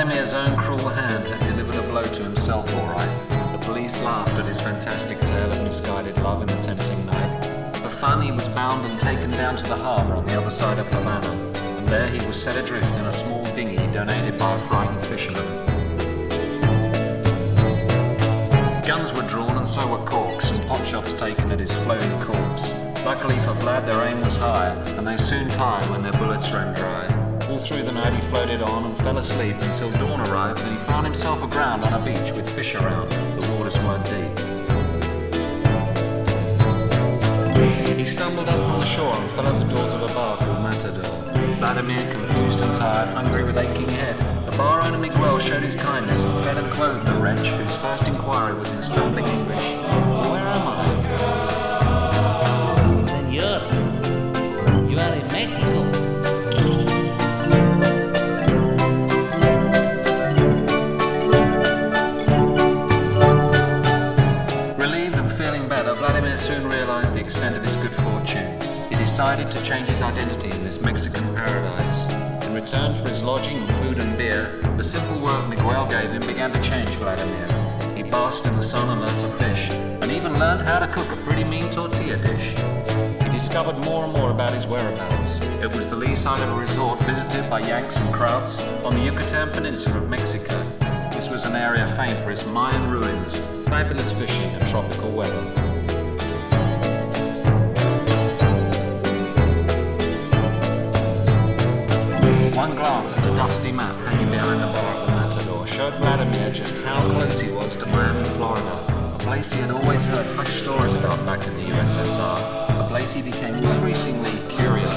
Vladimir's own cruel hand had delivered a blow to himself, all right. The police laughed at his fantastic tale of misguided love and a tempting night. For fun, he was bound and taken down to the harbour on the other side of Havana, and there he was set adrift in a small dinghy donated by a frightened fisherman. Guns were drawn and so were corks, and potshots taken at his floating corpse. Luckily for Vlad, their aim was high, and they soon tired when their bullets ran dry. All through the night he floated on and fell asleep until dawn arrived and he found himself aground on a beach with fish around. The waters weren't deep. He stumbled up from the shore and fell at the doors of a bar called Matador. Vladimir, confused and tired, hungry with aching head, the bar owner Miguel showed his kindness and fed and clothed the wretch, whose first inquiry was in stumbling English. Soon realized the extent of his good fortune. He decided to change his identity in this Mexican paradise. In return for his lodging, food, and beer, the simple work Miguel gave him began to change Vladimir. He basked in the sun and learned to fish, and even learned how to cook a pretty mean tortilla dish. He discovered more and more about his whereabouts. It was the lee side of a resort visited by Yanks and Krauts on the Yucatan Peninsula of Mexico. This was an area famed for its Mayan ruins, fabulous fishing, and tropical weather. One glance at the dusty map hanging behind the bar at the Matador showed Vladimir just how close he was to Miami, Florida, a place he had always heard hushed stories about back in the USSR, a place he became increasingly curious